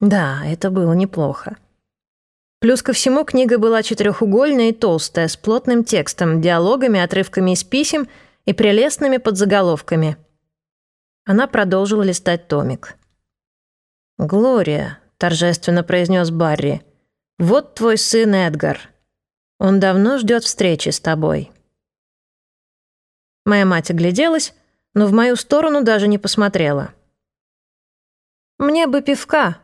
Да, это было неплохо. Плюс ко всему книга была четырехугольная и толстая, с плотным текстом, диалогами, отрывками из писем и прелестными подзаголовками. Она продолжила листать томик. «Глория», — торжественно произнес Барри, — «вот твой сын Эдгар. Он давно ждет встречи с тобой». Моя мать огляделась, но в мою сторону даже не посмотрела. «Мне бы пивка», —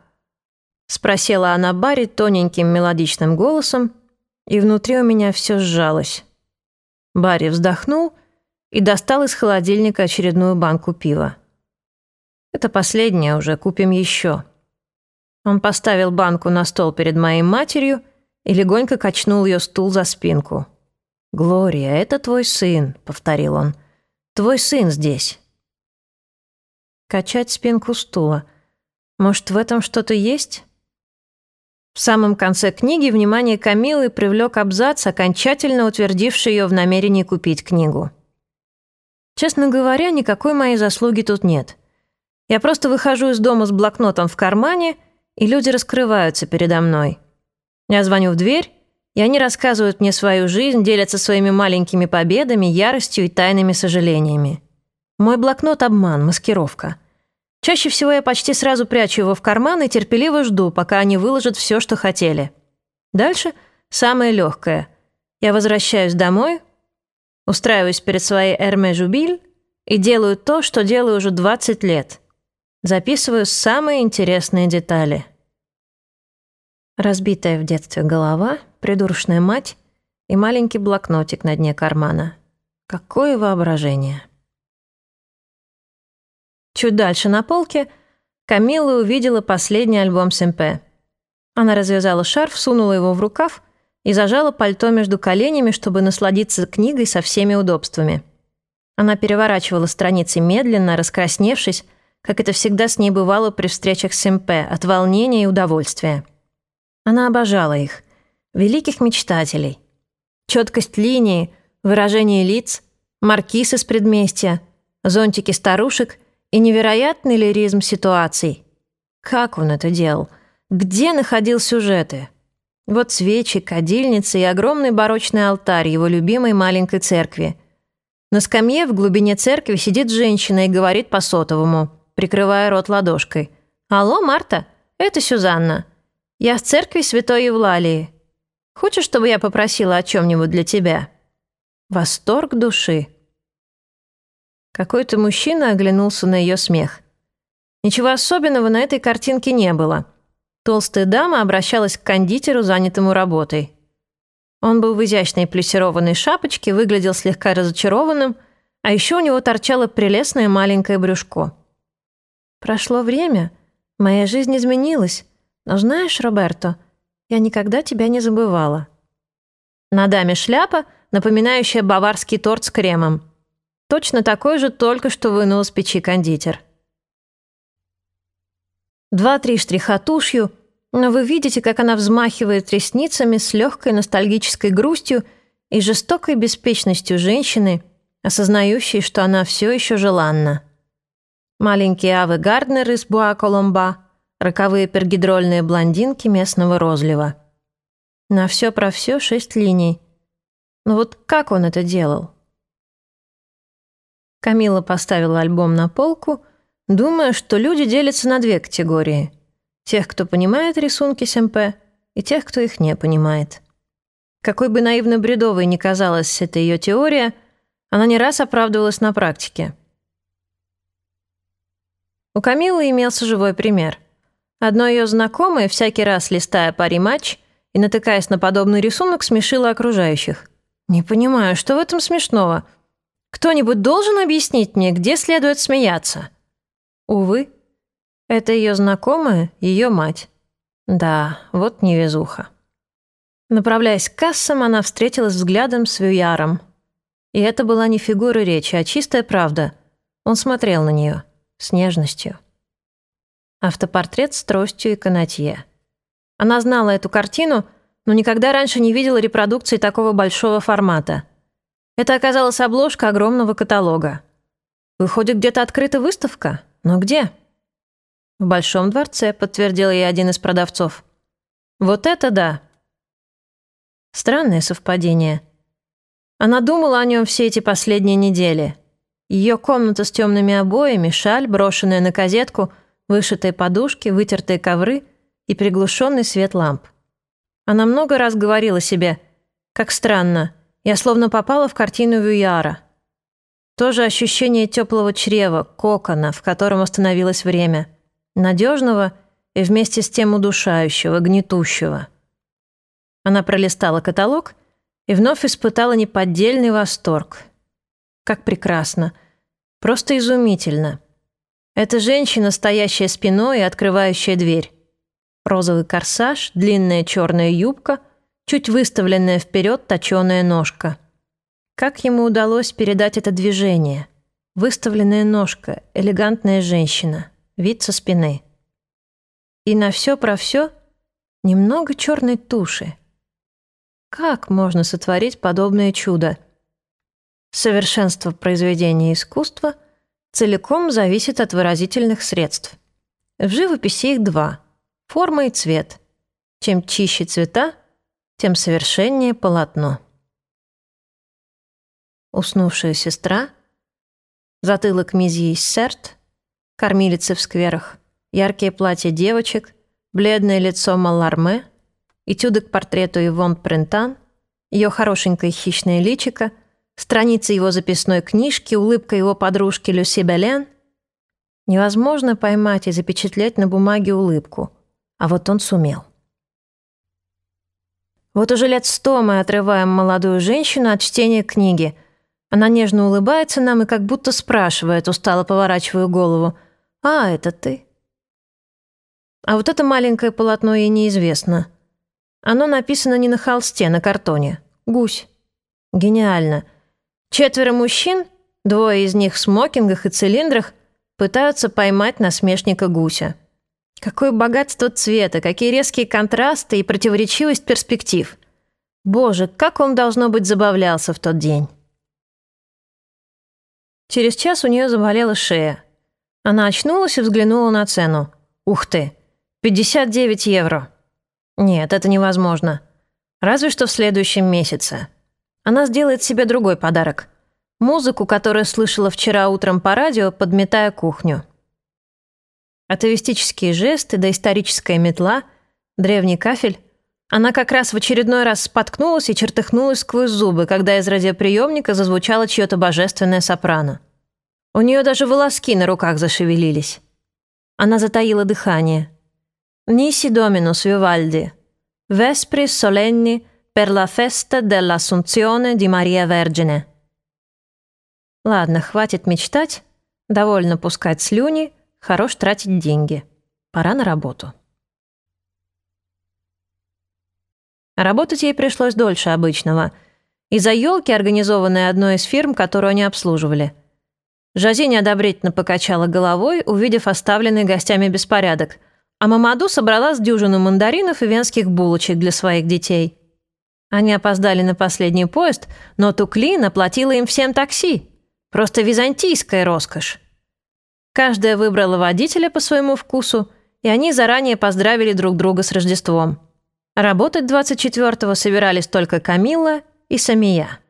спросила она Барри тоненьким мелодичным голосом, и внутри у меня все сжалось. Барри вздохнул и достал из холодильника очередную банку пива. «Это последнее уже, купим еще». Он поставил банку на стол перед моей матерью и легонько качнул ее стул за спинку. «Глория, это твой сын», — повторил он. «Твой сын здесь». Качать спинку стула. Может, в этом что-то есть? В самом конце книги внимание Камилы привлек абзац, окончательно утвердивший ее в намерении купить книгу. Честно говоря, никакой моей заслуги тут нет. Я просто выхожу из дома с блокнотом в кармане, и люди раскрываются передо мной. Я звоню в дверь, и они рассказывают мне свою жизнь, делятся своими маленькими победами, яростью и тайными сожалениями. Мой блокнот — обман, маскировка. Чаще всего я почти сразу прячу его в карман и терпеливо жду, пока они выложат все, что хотели. Дальше самое легкое. Я возвращаюсь домой, устраиваюсь перед своей Эрме Жубиль и делаю то, что делаю уже 20 лет. Записываю самые интересные детали. Разбитая в детстве голова, придурочная мать и маленький блокнотик на дне кармана. Какое воображение! Чуть дальше на полке Камила увидела последний альбом Семпе. Она развязала шарф, сунула его в рукав и зажала пальто между коленями, чтобы насладиться книгой со всеми удобствами. Она переворачивала страницы медленно, раскрасневшись, как это всегда с ней бывало при встречах с Семпе, от волнения и удовольствия. Она обожала их, великих мечтателей. Четкость линии, выражение лиц, маркиз из предместья, зонтики старушек и невероятный лиризм ситуаций. Как он это делал? Где находил сюжеты? Вот свечи, кадильницы и огромный барочный алтарь его любимой маленькой церкви. На скамье в глубине церкви сидит женщина и говорит по сотовому, прикрывая рот ладошкой. «Алло, Марта, это Сюзанна. Я в церкви Святой Евлалии. Хочешь, чтобы я попросила о чем-нибудь для тебя?» Восторг души. Какой-то мужчина оглянулся на ее смех. Ничего особенного на этой картинке не было. Толстая дама обращалась к кондитеру, занятому работой. Он был в изящной плессированной шапочке, выглядел слегка разочарованным, а еще у него торчало прелестное маленькое брюшко. «Прошло время, моя жизнь изменилась. Но знаешь, Роберто, я никогда тебя не забывала». На даме шляпа, напоминающая баварский торт с кремом. Точно такой же только что вынул из печи кондитер. Два-три штриха тушью, но вы видите, как она взмахивает ресницами с легкой ностальгической грустью и жестокой беспечностью женщины, осознающей, что она все еще желанна. Маленький Авы Гарднер из Буа-Коломба — роковые пергидрольные блондинки местного розлива. На все про все шесть линий. Но вот как он это делал? Камила поставила альбом на полку, думая, что люди делятся на две категории. Тех, кто понимает рисунки СМП, и тех, кто их не понимает. Какой бы наивно-бредовой ни казалась эта ее теория, она не раз оправдывалась на практике. У Камилы имелся живой пример — Одно ее знакомое, всякий раз листая пари-матч и натыкаясь на подобный рисунок, смешило окружающих. «Не понимаю, что в этом смешного? Кто-нибудь должен объяснить мне, где следует смеяться?» Увы, это ее знакомая, ее мать. Да, вот невезуха. Направляясь к кассам, она встретилась взглядом с Вюяром. И это была не фигура речи, а чистая правда. Он смотрел на нее с нежностью. Автопортрет с тростью и канатье. Она знала эту картину, но никогда раньше не видела репродукции такого большого формата. Это оказалась обложка огромного каталога. Выходит, где-то открыта выставка? Но где? «В Большом дворце», — подтвердил ей один из продавцов. «Вот это да!» Странное совпадение. Она думала о нем все эти последние недели. Ее комната с темными обоями, шаль, брошенная на козетку, вышитые подушки, вытертые ковры и приглушенный свет ламп. Она много раз говорила себе, как странно, я словно попала в картину Вюяра. То же ощущение теплого чрева, кокона, в котором остановилось время. Надежного и вместе с тем удушающего, гнетущего. Она пролистала каталог и вновь испытала неподдельный восторг. Как прекрасно. Просто изумительно. Эта женщина, стоящая спиной и открывающая дверь. Розовый корсаж, длинная черная юбка, чуть выставленная вперед точеная ножка. Как ему удалось передать это движение? Выставленная ножка, элегантная женщина, вид со спины. И на все про все немного черной туши. Как можно сотворить подобное чудо? Совершенство произведения искусства целиком зависит от выразительных средств. В живописи их два — форма и цвет. Чем чище цвета, тем совершеннее полотно. Уснувшая сестра, затылок мизии Серт, кормилицы в скверах, яркие платья девочек, бледное лицо Маларме, этюды к портрету Ивон Принтан, ее хорошенькое хищное личико, страницы его записной книжки, улыбка его подружки Люси Белен. Невозможно поймать и запечатлеть на бумаге улыбку, а вот он сумел. Вот уже лет сто мы отрываем молодую женщину от чтения книги. Она нежно улыбается нам и как будто спрашивает, устало поворачиваю голову. «А, это ты?» А вот это маленькое полотно ей неизвестно. Оно написано не на холсте, на картоне. Гусь. Гениально. Четверо мужчин, двое из них в смокингах и цилиндрах, пытаются поймать насмешника гуся. Какое богатство цвета, какие резкие контрасты и противоречивость перспектив. Боже, как он, должно быть, забавлялся в тот день. Через час у нее заболела шея. Она очнулась и взглянула на цену. Ух ты, 59 евро. Нет, это невозможно. Разве что в следующем месяце. Она сделает себе другой подарок. Музыку, которую слышала вчера утром по радио, подметая кухню. Атовистические жесты, доисторическая метла, древний кафель. Она как раз в очередной раз споткнулась и чертыхнулась сквозь зубы, когда из радиоприемника зазвучало чье-то божественное сопрано. У нее даже волоски на руках зашевелились. Она затаила дыхание. «Ниси доминус Вивальди. Vespri solenni per la festa dell'Assunzione di Maria Vergine». Ладно, хватит мечтать, довольно пускать слюни — Хорош тратить деньги. Пора на работу. Работать ей пришлось дольше обычного. Из-за елки, организованной одной из фирм, которую они обслуживали. Жази неодобрительно покачала головой, увидев оставленный гостями беспорядок, а Мамаду собрала с дюжину мандаринов и венских булочек для своих детей. Они опоздали на последний поезд, но Туклин оплатила им всем такси. Просто византийская роскошь. Каждая выбрала водителя по своему вкусу, и они заранее поздравили друг друга с Рождеством. Работать 24-го собирались только Камилла и Самия.